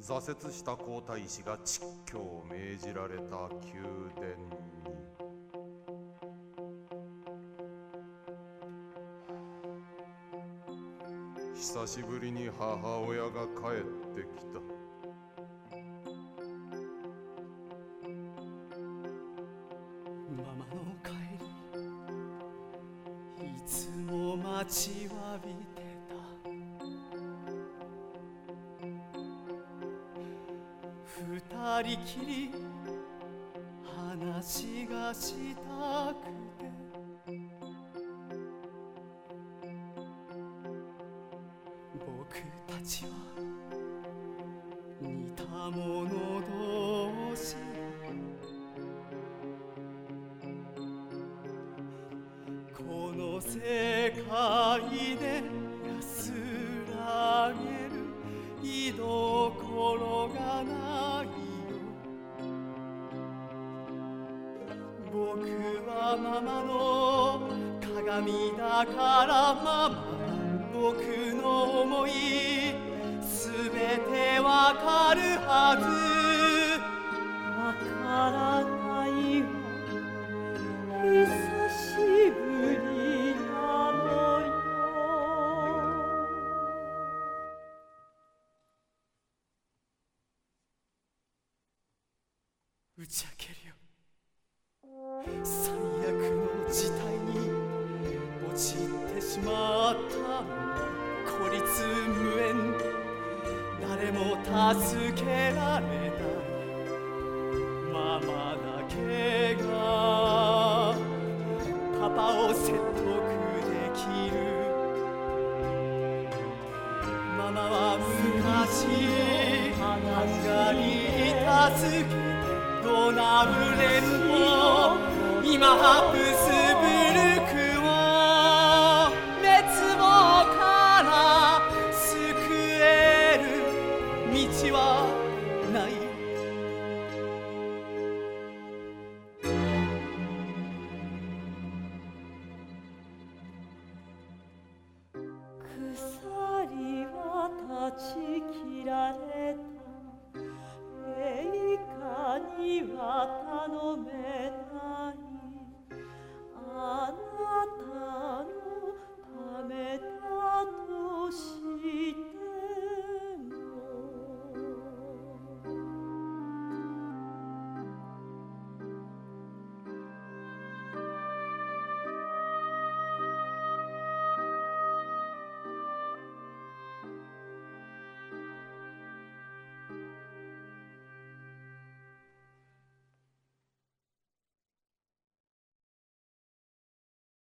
挫折した皇太子が蟄居を命じられた宮殿に。久しぶりに母親が帰ってきた。ママの帰りいつも待ちわびた。二人きり話がしたくて。僕たちは似た者同士。この世界で安らげ僕はママの鏡だからママ僕の想いすべてわかるはず。わからないわ。久しぶりなのよ打ち明け孤立無縁誰も助けられないママだけがパパを説得できる。ママは昔ハンガリー助けてドナウ連邦今ハプない。鎖は断ち切られた。陛下には頼め